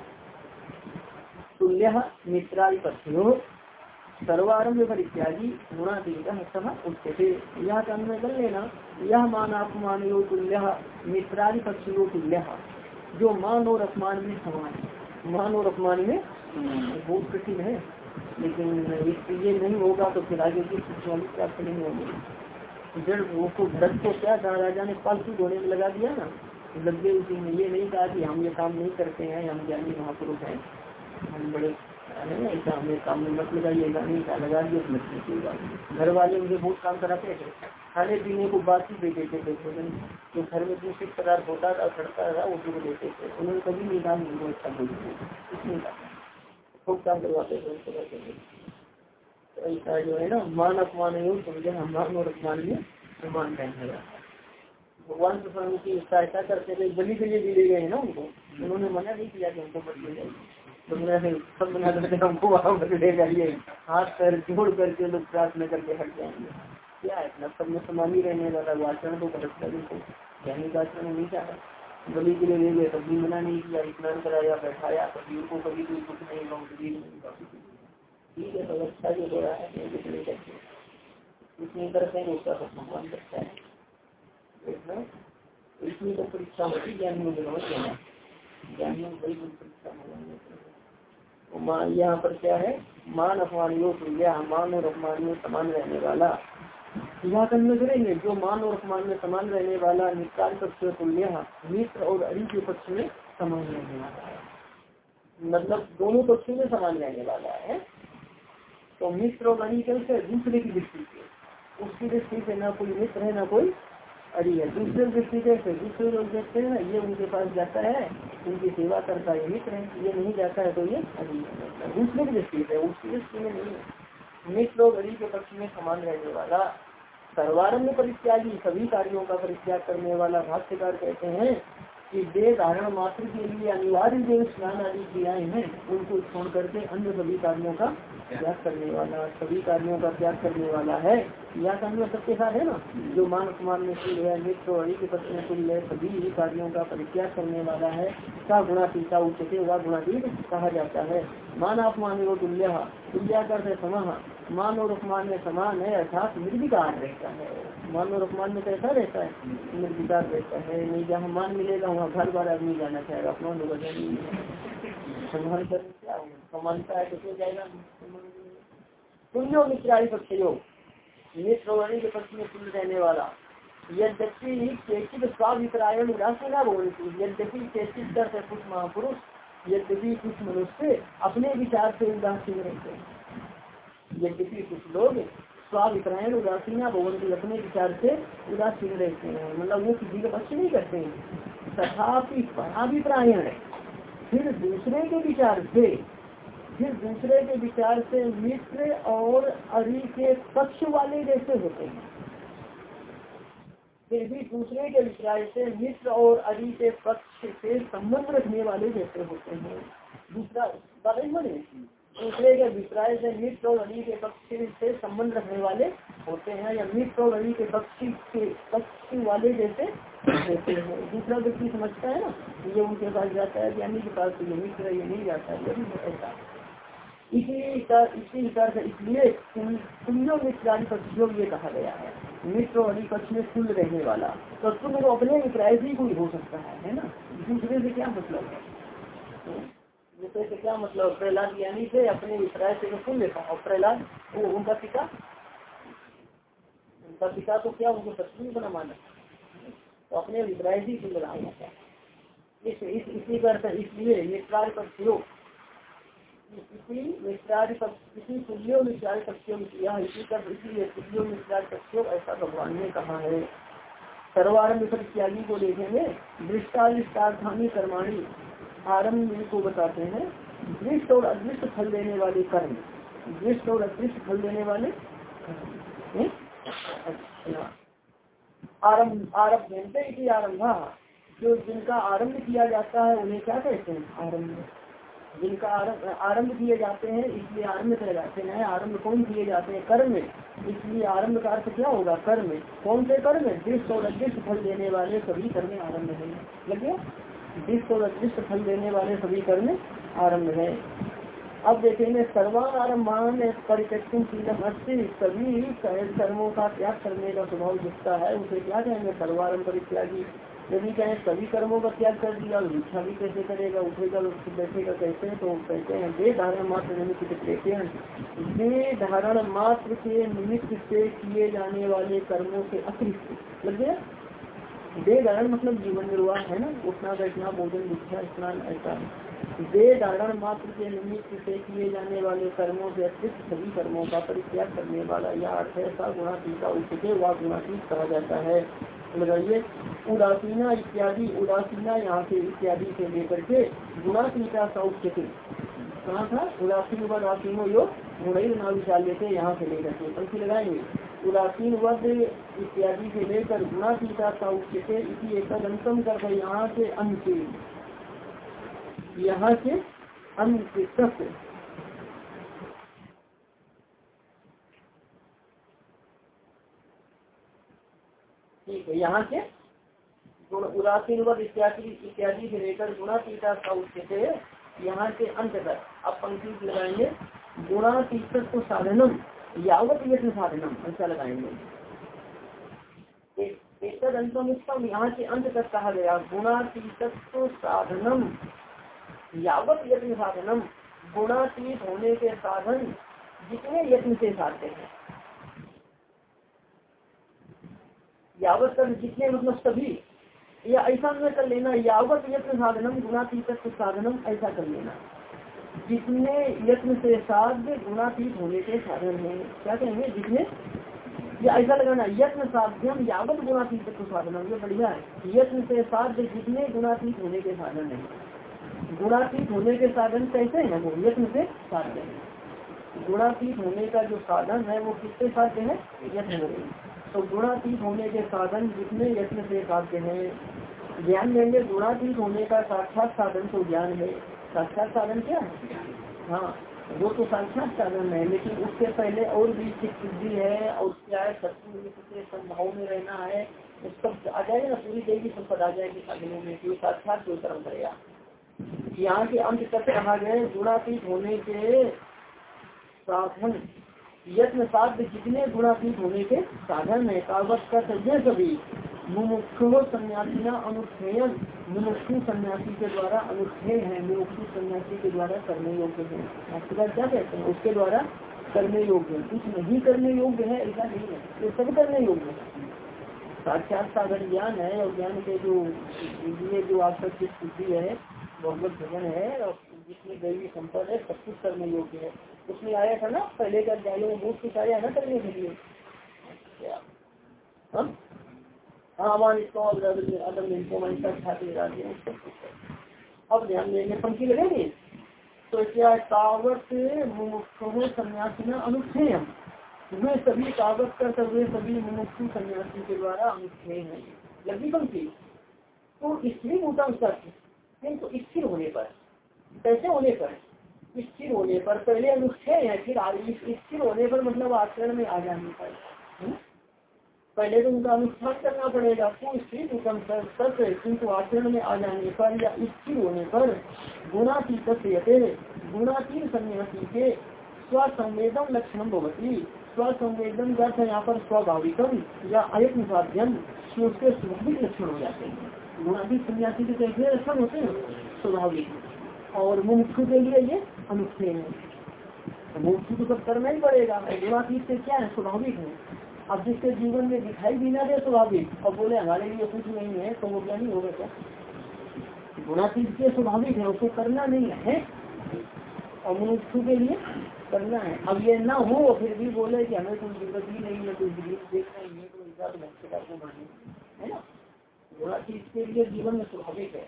Speaker 1: तुल्य मित्राधिपत्यो सर्वारंभ पर इत्यादि गुणातीत सह उच्चते यह अन्वय कर लेना यह मान अपमान यो तुल्य मित्रादि पक्षियों तुल्य जो मान और अपमान में समान है। मान और अपमान में बहुत कठिन है। लेकिन ये नहीं होगा तो फिर आगे की वाली प्राप्त नहीं होगी। जड़ वो को दस को क्या कहा, राजा ने पालतू धोने में लगा दिया ना? लगे उसी में। ये नहीं कहा कि हम ये काम नहीं करते हैं, हम ज्ञानी महापुरुष हैं। हम बड़े ऐसा हमें काम में मत लगाइएगा नहीं लगा तो मत लीजिएगा घर वाले मुझे बहुत काम कराते थे खाने पीने को बात ही दे देते थे, भोजन। जो घर में दूषित पदार्थ होता था खड़ता था, वो दूर देते थे। उन्होंने कभी नहीं कहा, मुझे अच्छा नहीं खूब काम करवाते थे तो ऐसा जो है ना, मान अपमान योग समझे हम मान और अपमान में सम्मान पहना जाता भगवान प्रसन्न की सहायता करते थे, बलि के लिए दिए गए ना उनको। उन्होंने मना नहीं किया कि उनको बदले जाए। जाइए। हाथ पैर जोड़ करके लोग प्रार्थना करके हट जाएँगे। क्या है, अपना सब में समान ही रहने वाला वो आचरण तो बदलता देखो कहने का आचरण नहीं चाह बलि के लिए ले गए कभी मना नहीं किया स्नान कराया, बैठाया कभी उनको कभी कोई कुछ नहीं। गाँव ठीक है तो अच्छा जो हो रहा है कुछ नहीं करते कुछ करते हैं उसका सब भगवान करता है। इसमें तो परीक्षा होती ज्ञान में देना ज्ञान में बड़ी परीक्षा हो यहाँ पर क्या है? मान अपमानियों तुल्य मान और अपमान में समान रहने वाला। यहाँ कन्वे करेंगे, जो मान और अपमान में समान रहने वाला निकाल पक्ष तुल्य मित्र और अरि के पक्ष में समान रहने वाला है। मतलब दोनों पक्षों में समान रहने वाला है। तो मित्र और अरि कैसे? दूसरे की दृष्टि से। उसकी दृष्टि से ना कोई मित्र है, ना कोई अरे है दूसरे दृष्टि कैसे दूसरे लोग देखते हैं ये उनके पास जाता है, उनकी सेवा करता है मित्र है ये नहीं जाता है तो ये अरी दूसरे दृष्टि से, उसकी दृष्टि में नहीं है। मित्र और अरी के पक्ष में समान रहने वाला सर्वारंभ परित्यागी, सभी कार्यों का परित्याग करने वाला भाष्यकार कहते हैं कि देह धारण मात्र के लिए अनिवार्य जो स्नान आदि क्रियाएँ हैं, उनको छोड़ करके अन्य सभी कार्यों का त्याग करने वाला, सभी कार्यों का त्याग करने वाला है। यह कार्य सबके साथ है ना? जो मान अपमान में कुल है, मित्र और के पक्ष में कुल है, सभी ही कार्यों का परित्याग करने वाला है। का गुणातीता उच्चते व गुणातीत कहा जाता है। मान अपमान वो तुल्य तुल्य कर सम, मान और अपमान में समान है, अर्थात निर्विकार रहता है। मान और अपमान में कैसा रहता है? निर्विकार रहता है। नहीं, जहाँ मान मिलेगा, वहाँ घर बार आदमी जाना चाहेगा। अपमान होगा संभाल कर समानता है? तो क्यों जाएगा। तुल्यो मित्रारी पक्ष योग मित्र के पक्ष में तुल्य रहने वाला। यद्यपि चेचित स्वाभिप्रायण उदासीना बोलती यद्यपि चेचित कर कुछ महापुरुष यद्यपि कुछ मनुष्य अपने विचार से उदासीन रहते हैं। यद्यपि कुछ लोग स्वाभिप्रायण उदासीना भवन अपने विचार से उदासीन रहते हैं। मतलब वो किसी का पक्ष नहीं करते हैं। तथापि अभिप्रायण फिर दूसरे के विचार से फिर दूसरे के विचार से मित्र और अरि के पक्ष वाले जैसे होते हैं। फिर भी दूसरे के विचार से मित्र और अरि के पक्ष से संबंध रखने वाले जैसे होते हैं। दूसरा बने दूसरे के अभिप्राय से मित्र और अली के पक्ष से संबंध रखने वाले होते हैं या मित्र और अली के पक्ष के पक्ष वाले जैसे होते हैं। दूसरा व्यक्ति समझता है ना ये उनके पास जाता है ज्ञानी के पास ये मित्र ये नहीं जाता है ऐसा। इसी इसी से इसलिए तुल्यो मित्रादि पक्ष जो ये कहा गया है। मित्र और पक्ष में तुल्य रहने वाला तो तुम तो अपने अभिप्राय ही कोई हो सकता है है ना? दूसरे से क्या मतलब है? दूसरे से क्या मतलब प्रहलाद ज्ञानी से अपने अभिप्राय से सुन लेता और प्रहलाद वो उनका पिता? उनका पिता तो क्या उनको सत्य बना माना? तो अपने अभिप्राय ही सुन रहा इस, इस, इसी का इसलिए मित्रार पक्षियों ऐसा भगवान ने कहा है। सर्वारंभ इत्यादि को देखेंगे दृष्टादृष्टार्थानी कर्माणी आरंभ को बताते हैं। दृष्ट और अदृष्ट फल देने वाले कर्म, दृष्ट और अदृष्ट फल देने वाले आरंभ जानते आरम्भा जो जिनका आरंभ किया जाता है, उन्हें क्या कहते हैं? आरंभ। जिनका आरंभ किए जाते हैं, इसलिए आरंभ कर जाते हैं, आरंभ कौन किए जाते हैं? कर्म। इसलिए आरंभ का अर्थ क्या होगा? कर्म। कौन से कर्म? दृष्ट और अदृष्ट फल देने वाले सभी कर्म आरंभ है। लगे? दृष्ट और अदृष्ट फल देने वाले सभी कर्म आरंभ है। अब देखेंगे सर्वान आरम्भान परिचक्षण सभी कर्मों का त्याग करने का स्वभाव जिसका है। उसे क्या कहेंगे? सर्वारंभ परित्यागी। यदि कहें सभी कर्मों का त्याग कर दिया इच्छा भी कैसे करेगा, उठेगा बैठेगा, कैसे तो कहते हैं दे धारण मात्र निमित्त कहते हैं। दे धारण मात्र के निमित्त से किए जाने वाले कर्मों से अतिरिक्त, लग गया? दे धारण मतलब जीवन निर्वाह है ना? उठना, बैठना, भोजन दीक्षा स्नान, ऐसा। दे धारण मात्र के निमित्त से किए जाने वाले कर्मों से अतिरिक्त सभी कर्मों का परित्याग करने वाला यह अर्थ है सा गुणातीत उठते व गुणातीत कहा जाता है। लगाइए उदासीना इत्यादि, उदासीना यहाँ से इत्यादि से लेकर के गुणातीता सा उच्चते कहाँ था? उदासीन व उदासीनो योग गुण ना विचार लेते यहाँ से लेकर के पंक्ति लगाएँगे। उदासीन वध इत्यादि से लेकर गुणा सीता का उच्चते इसी एक अंतम कर यहाँ से अंत यहाँ से अंत तक। ठीक है यहाँ से उदासीन वध इत्यादि इत्यादि से लेकर गुणा सीता का उच्चते यहाँ से अंत तक अब पंक्ति लगाएँगे। गुणा तीसत तो साधनम, यावत यत्न साधनम, ऐसा लगाएँगे। यहाँ से अंत तक कहा गया गुणातीतत्व साधनम, यावत यत्न साधनम। गुणातीत होने के साधन जितने यत्न से साधते हैं। यावत कर जितने मतलब सभी या ऐसा में कर लेना, यावत यत्न साधनम, गुणातीत साधनम, ऐसा कर लेना। जितने यत्न से साध्य, गुणातीत होने के साधन है, क्या कहेंगे? जितने? या ऐसा लगाना, यत्न साध्यम, यावत गुणातीत साधन ये बढ़िया है। यत्न से साध्य, जितने गुणातीत होने के साधन है। गुणातीत होने के साधन कैसे है वो? यत्न से साध्य है। गुणातीत होने का जो साधन है, वो किससे साध्य है? यत्न तो गुणातीत होने के साधन जितने यत्न से साध्य है, ज्ञान लेंगे गुणातीत होने का साक्षात साधन तो ज्ञान है। साक्षात साधन क्या है? हाँ वो तो साक्षात साधन है, लेकिन उसके पहले और भी सिद्धि है और क्या है सत्य संभाव में रहना है सब आ जाएगा पूरी देवी संपद आ जाएगी साधनों में कि साक्षात कोई कर्म करेगा यहाँ के अंत तक कहा गया गुणातीत होने के साधन। यत्न साध्य जितने गुणातीत होने के साधन है कागज़ का सभी मुमुक्षु सन्यासी अनुष्ठेयन मुमुक्षु सन्यासी के द्वारा अनुष्ठेय है, मुमुक्षु सन्यासी के द्वारा करने योग्य है भाष्यकार क्या कहते हैं? उसके द्वारा करने योग्य है। कुछ नहीं करने योग्य है, ऐसा नहीं है। ये सब करने योग्य है। साक्षात साधन ज्ञान है और ज्ञान के जो, ये जो आप सबकी स्थिति है, भगवत भजन है, और जिसमें दैवी संपद है, सब कुछ करने योग्य है। उसमें आया था ना, पहले का अध्यायों में बहुत कुछ आया ना करने के लिए। अब ध्यान देंगे लगेगी? तो क्या सन्यासी न अनुच्छेयम वे सभी कावत कर सभी मुमुक्षु सन्यासी के द्वारा अनुच्छेय है। लगी पंक्ति। तो स्त्री सत्य किन्तु स्थिर होने पर, कैसे होने पर? स्थिर होने पर, पहले अनुच्छेय है, फिर स्थिर होने पर मतलब आचरण में आ जाने पर? पहले तो उनका अनुष्ठान करना पड़ेगा किंतु आचरण में आ जाने पर या स्थिर होने पर गुणातीत गुणातीत सन्यासी के स्वसंवेदन लक्षण भवती। स्वसंवेदन का यहाँ पर स्वाभाविकम या अयत्न साध्यम उसके स्वाभाविक लक्षण हो जाते हैं। गुणातीत सन्यासी के कैसे लक्षण होते हैं, स्वाभाविक। और मुमुक्षु के लिए ये अनुच्छेद है। तो सब करना ही पड़ेगा। गुणातीत से क्या है? स्वाभाविक है। अब जिसके जीवन में दिखाई भी ना दे स्वाभाविक, और बोले, हमारे लिए कुछ नहीं है तो वो क्या नहीं होगा क्या? गुणातीत के स्वाभाविक है, उसको करना नहीं है, और मनुष्य के लिए करना है। अब ये ना हो, फिर भी बोले कि हमें कोई दिक्कत ही नहीं है, कोई देखना ही है तो को है ना? गुणातीत के लिए जीवन में स्वाभाविक है।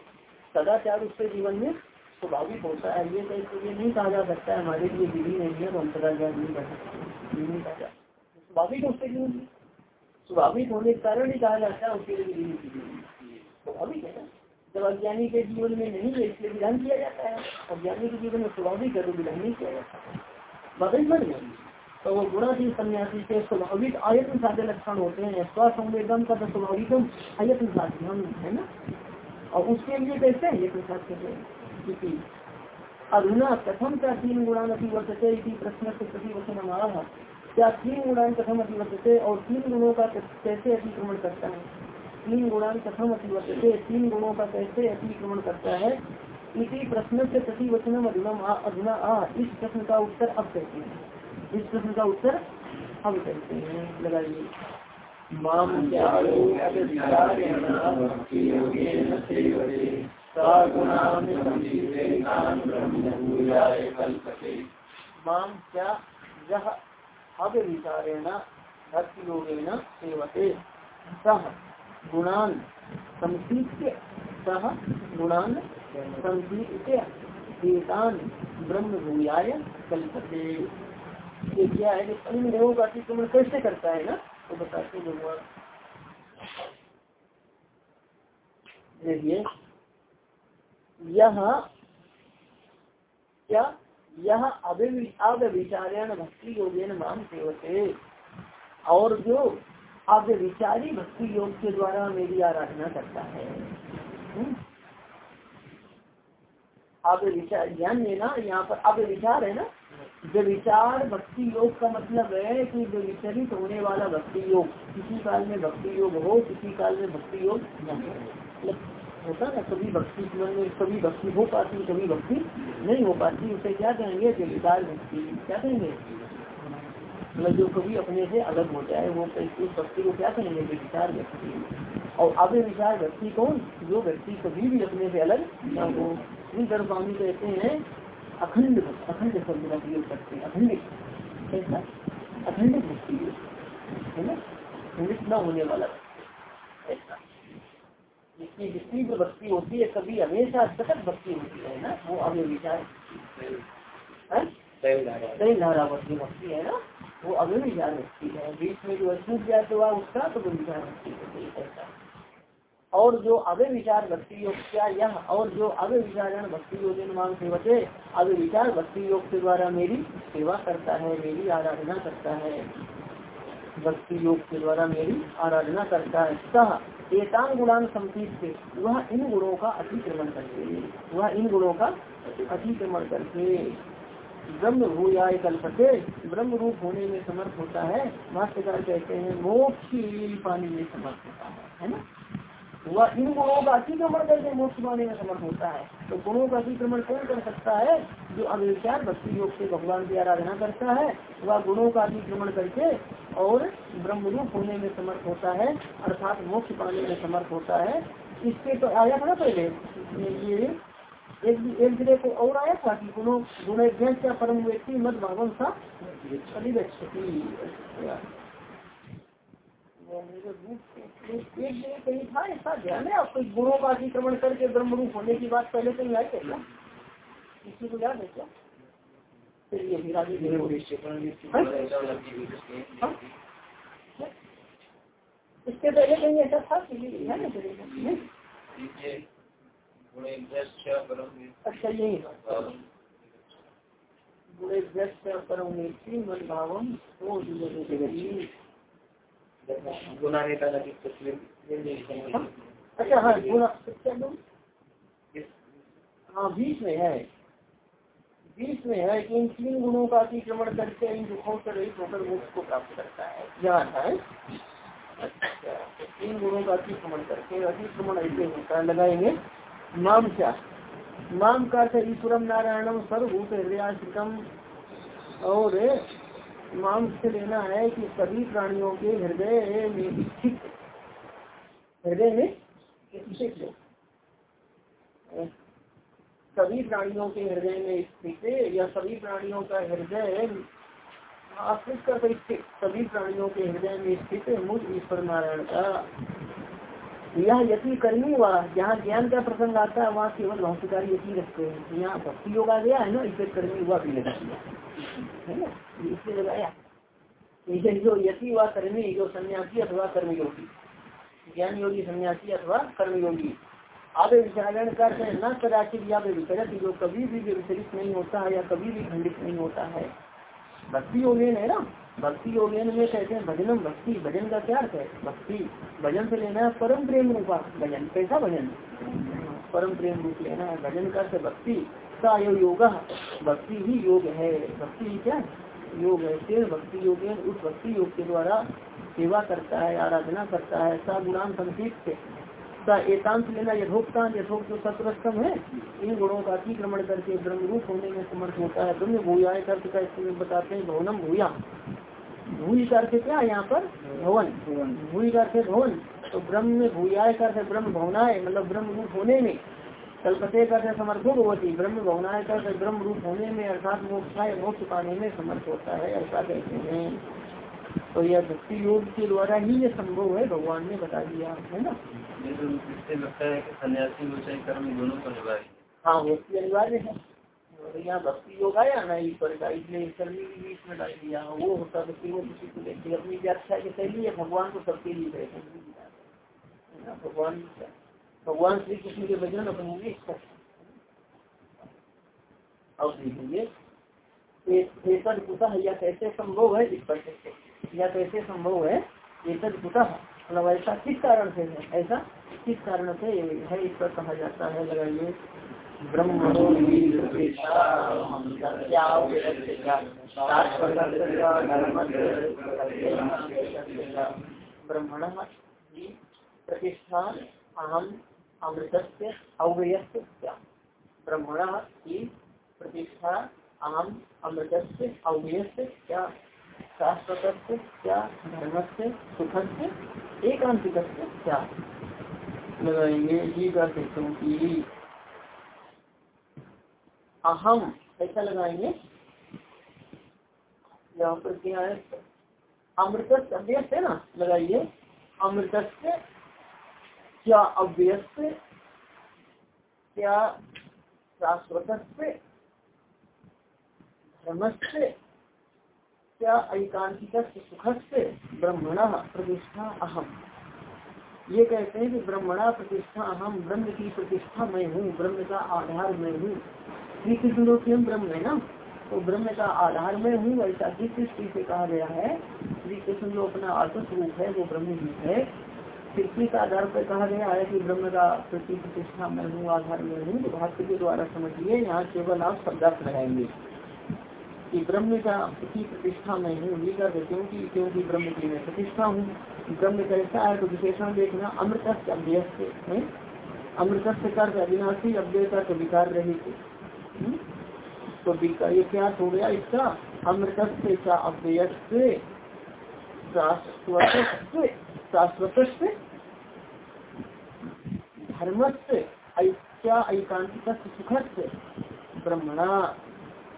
Speaker 1: सदाचार उसके जीवन में स्वाभाविक होता है। ये तो ये नहीं कहा जा सकता हमारे लिए विधि नहीं है तो हम सदाचार नहीं कर सकते नहीं स्वाभाविक उसके लिए स्वाभाविक होने के कारण ही कहा जाता है, उसके लिए स्वाभाविक है जब अज्ञानी के जीवन में नहीं है, इसलिए विधान किया जाता है। अज्ञानी के जीवन में स्वाभाविक है तो विधान नहीं किया जाता है। बदल बन तो वो गुणाधीन सन्यासी के स्वाभाविक आयतन साधे लक्षण होते हैं। स्वसंवेदन का तो स्वाभाविक आयतन साधन, है ना? और उसके लिए कैसे प्रसाद क्योंकि अधुना कथम का तीन गुणा नती वर्तते प्रश्न से प्रति वचन हमारा क्या तीन गुणान कथम अतिवर्तते और तीन गुणों का कैसे अतिक्रमण करता है? तीन गुणान कथम अतिवर्तते तीन गुणों का कैसे अतिक्रमण करता है? इसी प्रश्न से प्रति वचनम अधुना आ, इस प्रश्न का उत्तर अब कहते हैं। इस प्रश्न का उत्तर अब कहते हैं। लगाइए। माम क्या यह अव्यविचारेण भक्ति योगेन सेवते। सह गुणान संसीत्य सह गुणान संसीत्य एतान ब्रह्म भूयाय कल्पते। ये क्या है कि देवों का अतिक्रमण कैसे करता है ना तो बताते भगवान। देखिए यह, क्या? यह अव्यविचारण भक्ति योगेन माम सेवते। और जो अव्यविचारी भक्ति योग के द्वारा मेरी आराधना करता है हम्म? अब विचार ध्यान देना यहाँ पर अब विचार है ना? विचार भक्ति योग का मतलब है कि विचरित होने वाला भक्ति योग किसी काल में भक्ति योग हो, किसी काल में भक्ति योग न हो। होता है ना, कभी भक्ति जीवन में, कभी भक्ति हो पाती, कभी भक्ति नहीं हो पाती, उसे क्या कहेंगे? विचार भक्ति क्या कहेंगे? मतलब जो कभी अपने से अलग हो जाए, वो उस भक्ति को क्या कहेंगे? विचार व्यक्ति और अब विचार व्यक्ति कौन? जो व्यक्ति कभी भी अपने से अलग न हो। इन स्वामी कहते हैं, अखंड अखंड शब्द का प्रयोग करते हैं। अखंडित, कैसा? अखंडित भक्ति है। ना? मिलित न होने वाला। ऐसा। जिसकी जितनी भी भक्ति होती है कभी हमेशा सतत भक्ति होती है ना? वो अव्य विचार। कई धारा भक्ति भक्ति है ना वो अव्य विचार भक्ति है। बीच में जो अछूट जाए तो वह उसका तो विचार भक्ति होती है और जो अव्य विचार भक्ति योग क्या यह? और जो अव्य विचारण भक्ति योग से बचे अव्य विचार भक्ति योग के द्वारा मेरी सेवा करता है मेरी आराधना करता है। भक्ति योग के द्वारा मेरी आराधना करता है। सह एकांग गुणान संपीत से वह इन गुणों का अतिक्रमण करते वह इन गुणों का अतिक्रमण करके ब्रह्म भूयाय कल्पते ब्रह्म रूप होने में समर्थ होता है। भाष्यकार कहते हैं, मोक्ष पानी में समर्थ होता है है ना? वह इन गुणों का अतिक्रमण करके मोक्ष पाने में समर्थ होता है। तो गुणों का अतिक्रमण कौन कर सकता है? जो अविचार भक्ति योग से भगवान की आराधना करता है, वह गुणों का अतिक्रमण करके और ब्रह्मरूप होने में समर्थ होता है, अर्थात मोक्ष पाने में समर्थ होता है। इसके तो आया था ना पहले, ये एक एक जगह को और आया था कि गुणों, गुण परम व्यक्ति मत भावन सा ऐसा ध्यान है। गुणों का अतिक्रमण करके ब्रह्म रूप होने की बात पहले कहीं आई है क्या किसी को याद है क्या इसके पहले कहीं ऐसा था कि अच्छा यही गुणे परम मन भावम वो अच्छा हाँ हाँ बीच में है। बीच में है कि इन तीन गुणों का अतिक्रमण करके इन दुखों से रहित होकर मोक्ष को प्राप्त करता है। ज्ञान है? अच्छा तो तीन गुणों का अतिक्रमण करके अतिक्रमण ऐसे होता है। लगाएँगे। माम क्या? माम का ईश्वरम नारायणम सर्वभूत हृदयाश्रितम। और मांग से लेना है कि सभी प्राणियों के हृदय में स्थित हृदय में स्थित सभी प्राणियों के हृदय में स्थित या सभी प्राणियों का हृदय आश्रित स्थित। सभी प्राणियों के हृदय में स्थित मुझ ईश्वर नारायण का। यह यति कर्मी हुआ, जहाँ ज्ञान का प्रसंग आता है, वहाँ केवल भाष्यकारी यति रखते हैं। यहाँ भक्ति योग आ गया है ना, इसे कर्मी हुआ भी लगा दिया। है ना? इसलिए लगाया। जो यति व कर्मी, जो सन्यासी अथवा कर्मयोगी। ज्ञान योगी, सन्यासी अथवा कर्मयोगी। आवे विचारण कर न कदाचित या विचरित जो कभी भी विचलित नहीं होता है या कभी भी खंडित नहीं होता है। भक्ति योगेन है ना भक्ति योगेन में कहते हैं, भजनम भक्ति। भजन का क्या अर्थ है? भक्ति। भजन से लेना है परम प्रेम रूपा। भजन, कैसा भजन? परम प्रेम रूप लेना है। भजन का अर्थ भक्ति। का योग। भक्ति ही योग है। भक्ति ही क्या? योग है। फिर भक्ति योग, उस भक्ति योग के द्वारा सेवा करता है, आराधना करता है। सा गुणान संक्षिप्त। का एकांत लेना यथोक्त जो सत्रस्तम है, इन गुणों का अतिक्रमण करके ब्रह्म रूप होने में समर्थ होता है। ब्रह्म भूया अर्थ का इसमें बताते हैं, भवनम भूया। भूई का अर्थ क्या यहाँ पर? भवन। भूई का अर्थ भवन। तो ब्रह्म में भूया का अर्थ ब्रह्म भवनाए मतलब ब्रह्म रूप होने में। कल्पते का समर्थ होती ब्रह्म भवनाय का ब्रह्म रूप होने में, अर्थात मोक्ष मोक्ष पाने में समर्थ होता है, ऐसा कहते हैं। तो यह भक्ति योग के द्वारा ही ये संभव है भगवान ने बता दिया है ना? हाँ भक्ति अनिवार्य है। यहाँ भक्ति योग आया ना ईश्वर का इसलिए कर्मी भी बीच में डाल दिया वो होता तो केवल किसी को देखते अपनी व्याख्या के शैली है भगवान को सबके लिए हैं भगवान भगवान श्री कृष्ण के भजन अपने अब देखेंगे कुतः या कैसे संभव है इस पर या कैसे संभव है एतद कुतः मतलब ऐसा किस कारण से है? ऐसा किस कारण से है इस पर कहा जाता है? लगाइए ब्रह्म ब्रह्मण प्रतिष्ठा, अहम अमृत अव्ययस्त ब्रह्मण की प्रतिष्ठा, अहम अमृत अव्ययस्त क्या? शाश्वत क्या? धर्म से सुख से एकांतिक क्या? लगाएँगे का क्योंकि अहम। ऐसा लगाएँगे। यहाँ पर क्या है? अमृत अव्यस्त है ना? लगाइए। अमृत क्या अव्यस्त क्या शाश्वत धर्मस्य ऐकांतिक प्रतिष्ठा अहम। ये कहते हैं कि ब्रह्मणा प्रतिष्ठा अहम, ब्रह्म की प्रतिष्ठा मैं हूँ, ब्रह्म का आधार मैं हूँ। श्री कृष्ण स्वयं ब्रह्म है ना? तो ब्रह्म का आधार मैं हूँ, ऐसा जिस दृष्टि से कहा गया है श्री कृष्ण जो अपना आत्मस्वरूप है, वो ब्रह्म ही है। फिर किस आधार पर कहा गया है कि ब्रह्म का प्रति प्रतिष्ठा मैं हूँ, आधार मैं हूँ। तो भाष्य के द्वारा समझिए, यहाँ केवल आप शब्दार्थ लगाएँगे। कि ब्रह्म का की प्रतिष्ठा मैं हूँ ये कर क्योंकि क्योंकि ब्रह्म की मैं प्रतिष्ठा हूँ। ब्रह्म कैसा है तो विशेषण देखना अमृत अभ्यस्त है। अमृत कर अविनाशी, अव्यय का विकार रही हम्म? तो ये क्या हो गया इसका? अमृत का अव्ययस्त शाश्वत धर्मस्य क्या ऐकांतिक सुखस्त ब्रह्मणा।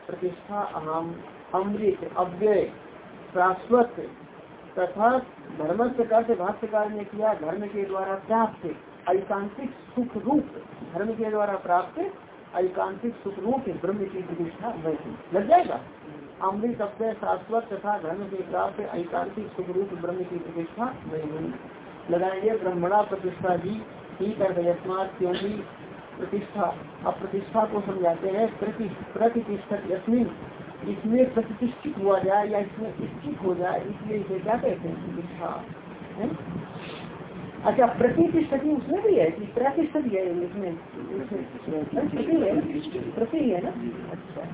Speaker 1: प्रतिष्ठा अहम अमृत, अव्यय, शाश्वत तथा धर्म प्रकार से भाष्यकार ने किया, धर्म के द्वारा प्राप्त ऐकांतिक सुख रूप। धर्म के द्वारा प्राप्त ऐकांतिक सुख रूप ब्रह्म की प्रतिष्ठा वैसी लग जाएगा? अमृत, अव्यय, शाश्वत तथा धर्म के प्राप्त ऐकांतिक सुख रूप ब्रह्म की प्रतिष्ठा वही लगाएँगे ब्रह्मणा प्रतिष्ठा जी, ठीक क्योंकि प्रतिष्ठा, अब प्रतिष्ठा को समझाते हैं, प्रति प्रतिष्ठित यस्मिन, इसमें प्रतिष्ठित हुआ जाए या इसमें स्थित हो जाए, इसलिए इसे क्या कहते हैं, प्रतिष्ठा, है? अच्छा प्रतिष्ठती उसमें भी है कि प्रतिष्ठित है, इसमें प्रति है प्रति है ना? अच्छा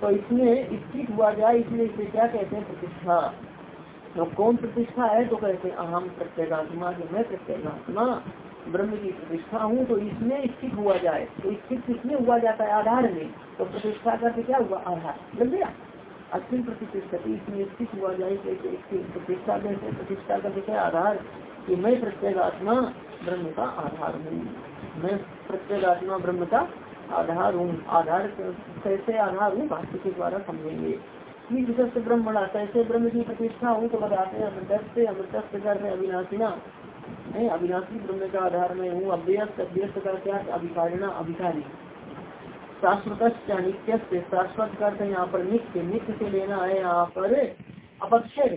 Speaker 1: तो इसमें स्थित हुआ जाए, इसलिए इसे क्या कहते हैं, प्रतिष्ठा तो कौन प्रतिष्ठा है तो कहते हैं अहम प्रत्येगात्मा जो मैं प्रत्येगात्मा ब्रह्म की प्रतिष्ठा हूँ तो इसमें स्थित हुआ जाए। तो स्थित किसमें हुआ जाता है? आधार में। तो प्रतिष्ठा करके क्या हुआ? आधार। लग गया? अश्विन प्रतिष्ठा इसमें स्थित हुआ जाए प्रतिष्ठा कैसे प्रतिष्ठा करके क्या आधार? कि मैं प्रत्येक आत्मा ब्रह्म का आधार हूँ। मैं प्रत्येक आत्मा ब्रह्म का आधार हूँ। आधार कैसे आधार हूँ? भाष्य के द्वारा समझेंगे। ब्रह्म कैसे ब्रह्म की प्रतिष्ठा हूँ? तो बताते हैं अमृत से अमृत कर रहे अविनाशिना। है अविनाशी ब्रह्म का आधार में हूँ, अव्यस्त अव्यस्त का क्या अभिकारिणा अभिकारी शाश्वत नित्य से शाश्वत करते यहाँ पर नित्य नित्य से लेना है यहाँ पर अपक्षय।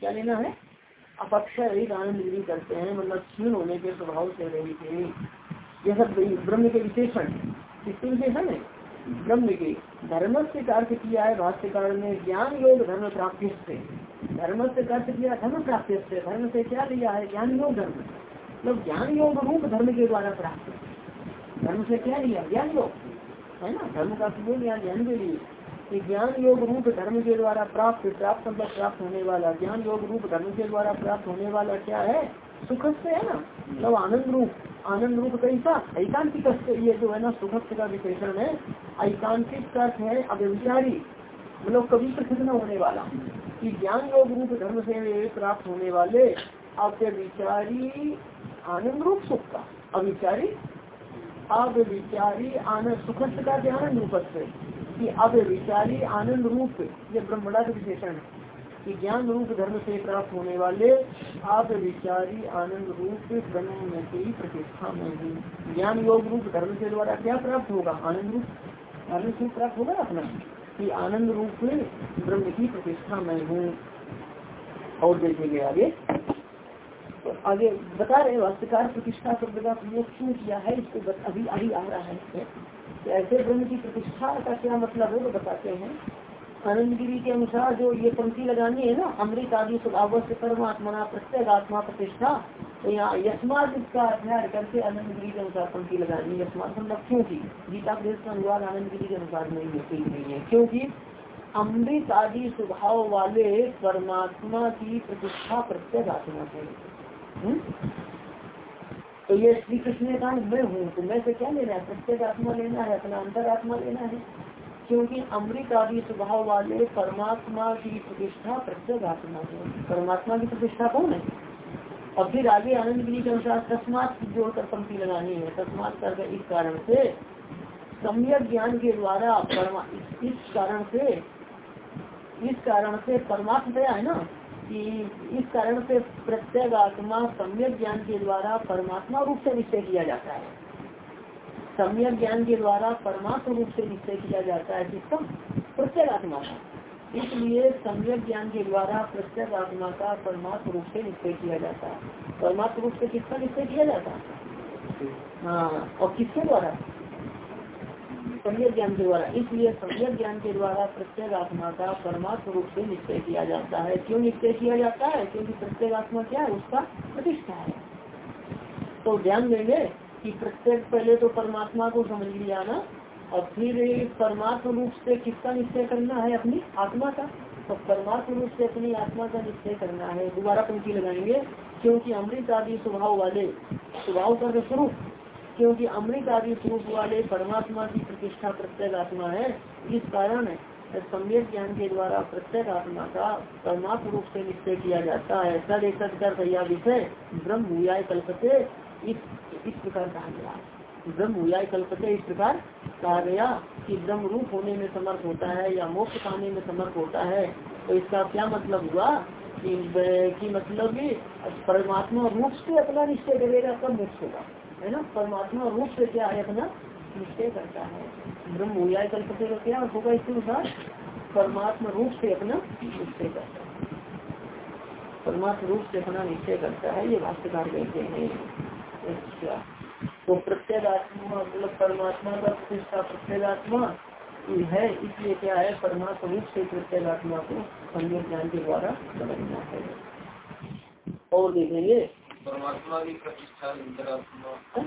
Speaker 1: क्या लेना है? अपक्षय रहित आनंद गिरी करते हैं मतलब क्षीण होने के स्वभाव से रही थे यह सब ब्रह्म के विशेषण। किसके विशेषण है? ब्रह्म के धर्म से अर्थ किया है भाष्यकार ने ज्ञान योग धर्म प्राप्ति से धर्म से अर्थ किया, धर्म प्राप्ति से धर्म से क्या लिया है? ज्ञान योग धर्म। मतलब ज्ञान योग रूप धर्म के द्वारा प्राप्त धर्म से क्या लिया? ज्ञान योग। है ना? धर्म का उपयोग लिया ज्ञान के लिए। कि ज्ञान योग रूप धर्म के द्वारा प्राप्त प्राप्त मतलब प्राप्त होने वाला। ज्ञान योग रूप धर्म के द्वारा प्राप्त होने वाला क्या है? सुख से है ना। मतलब आनंद रूप आनंद रूप कैसा? ऐकांतिक ये जो है ना सुखस्त का विशेषण है। ऐकांतिक अर्थ है अव्यविचारी मतलब कभी प्रसिद्ध न होने वाला। कि ज्ञान योग रूप धर्म से प्राप्त होने वाले अव्यविचारी आनंद रूप सुख का। अविचारी अव्यविचारी आनंद सुखस्त का आनंद रूप से कि अव्यविचारी आनंद रूप, ये ब्रह्मणा का विशेषण है। कि ज्ञान रूप धर्म से प्राप्त होने वाले आप विचारी आनंद रूप ब्रह्म की प्रतिष्ठा में हूँ। ज्ञान योग रूप धर्म के द्वारा क्या प्राप्त होगा? आनंद रूप? आनंद रूप प्राप्त होगा अपना? कि आनंद रूप ब्रह्म की प्रतिष्ठा में हूँ। और देखेंगे आगे। तो आगे बता रहे वास्तुकार प्रतिष्ठा शब्द का प्रयोग क्यों किया है? इसको अभी अभी आ रहा है। ऐसे ब्रह्म की प्रतिष्ठा का क्या मतलब है? वो बताते हैं। आनंद गिरी के अनुसार जो ये पंक्ति लगानी है ना, अमृत आदि स्वभाव से परमात्मा प्रत्येक आत्मा प्रतिष्ठा तो यहाँ यशमात इसका अध्ययन करके आनंद गिरी के अनुसार पंक्ति लगानी यशमात मतलब क्योंकि गीता प्रेस का अनुवाद आनंद गिरी के अनुसार नहीं होती नहीं है। क्योंकि अमृत आदि स्वभाव वाले परमात्मा की प्रतिष्ठा प्रत्येक आत्मा से। हम्म? तो ये श्री कृष्ण ने कहा, मैं हूँ तो मैं से क्या लेना है? प्रत्येक आत्मा लेना है, अपना अंतर आत्मा लेना है। क्योंकि अमृत आदि स्वभाव वाले परमात्मा की प्रतिष्ठा प्रत्येक आत्मा है। परमात्मा की प्रतिष्ठा कौन है? और फिर आगे आनंद गिरी के अनुसार तस्मात जोड़कर पंक्ति लगानी है। तस्मात कर इस कारण से, सम्यक ज्ञान के द्वारा इस कारण से, इस कारण से परमात्मा दया है ना? कि इस कारण से प्रत्येक आत्मा सम्यक ज्ञान के द्वारा परमात्मा रूप से निश्चय किया जाता है। सम्यक ज्ञान के द्वारा परमात्म रूप से निश्चय किया जाता है किसका प्रत्येक आत्मा का इसलिए सम्यक ज्ञान के द्वारा प्रत्येक आत्मा का परमात्म रूप से निश्चय किया जाता है। परमात्म रूप से किसका निश्चय किया जाता है? हाँ और किसके द्वारा? सम्यक ज्ञान के द्वारा। इसलिए सम्यक ज्ञान के द्वारा प्रत्येक आत्मा का परमात्म रूप से निश्चय किया जाता है। क्यों निश्चय किया जाता है? क्योंकि प्रत्येक आत्मा क्या है? उसका प्रतिष्ठा है। तो ध्यान देंगे कि प्रत्येक पहले तो परमात्मा को समझ लिया ना, और फिर परमात्म रूप से किसका निश्चय करना है अपनी आत्मा का? तो परमात्म रूप से अपनी आत्मा का निश्चय करना है। दोबारा पंक्ति लगाएँगे, क्योंकि अमृत आदि स्वभाव वाले, स्वभाव का स्वरूप, क्योंकि अमृत आदि स्वरूप वाले परमात्मा की प्रतिष्ठा प्रत्येक आत्मा है, इस कारण सम्यक ज्ञान के द्वारा प्रत्येक आत्मा का परमात्म रूप से निश्चय किया जाता है। सद एक कर विषय ब्रह्म भूया कल्पते, इस इस प्रकार कहा गया। ब्रह्म भूया कल्पते इस प्रकार कहा गया कि ब्रह्म रूप होने में समर्थ होता है या मोक्ष पाने में समर्थ होता है तो इसका क्या मतलब हुआ कि, कि मतलब परमात्मा रूप से अपना निश्चय करेगा कब मोक्ष होगा है ना? परमात्मा रूप से क्या है अपना निश्चय करता है। ब्रह्म हुआ कल्पते का क्या होगा इसके अनुसार? परमात्मा रूप से अपना निश्चय करता है। परमात्मा रूप से अपना निश्चय करता है ये भाष्यकार कहते हैं। अच्छा। तो प्रत्येक आत्मा मतलब परमात्मा का प्रतिष्ठा प्रत्येक आत्मा है इसलिए क्या है परमात्मा रूप से प्रत्येक आत्मा को संयोग ज्ञान के द्वारा समझना है। और देखेंगे।
Speaker 2: परमात्मा की प्रतिष्ठा अंतरात्मा।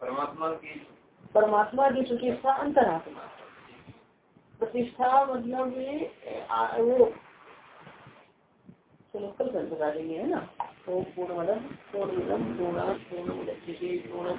Speaker 2: परमात्मा की
Speaker 1: परमात्मा की प्रतिष्ठा अंतरात्मा। प्रतिष्ठा मतलब वो चलो कल कल बता देंगे है ना तो पूर्ण मदन पूर्ण पूर्ण पूर्ण पूर्ण